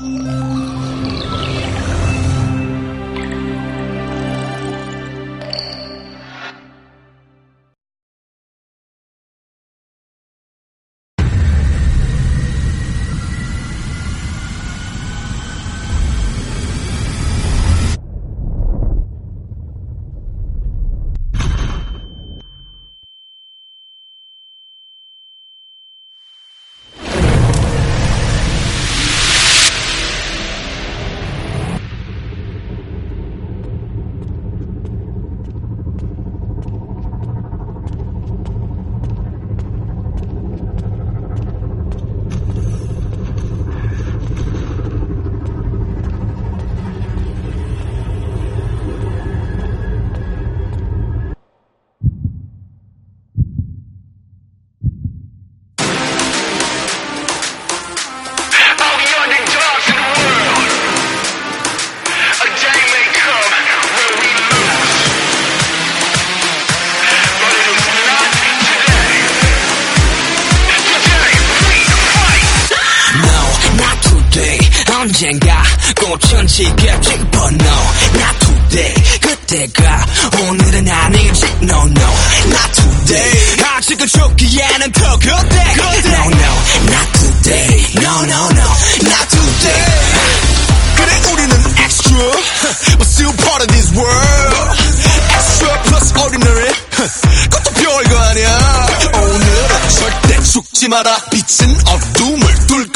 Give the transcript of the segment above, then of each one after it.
Música 언젠가 꽃천지겠지 But no, not today 그때가 오늘은 아니지. No no, not today. 아직은 좋기에는 더 그때. 그때. No no, not today. No no no, not today. 그래 우리는 extra. But still part of this world. Extra plus ordinary. 그것도 별거 아니야. 오늘은 절대 죽지 마라. 빛은 얼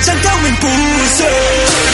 将高名不朽。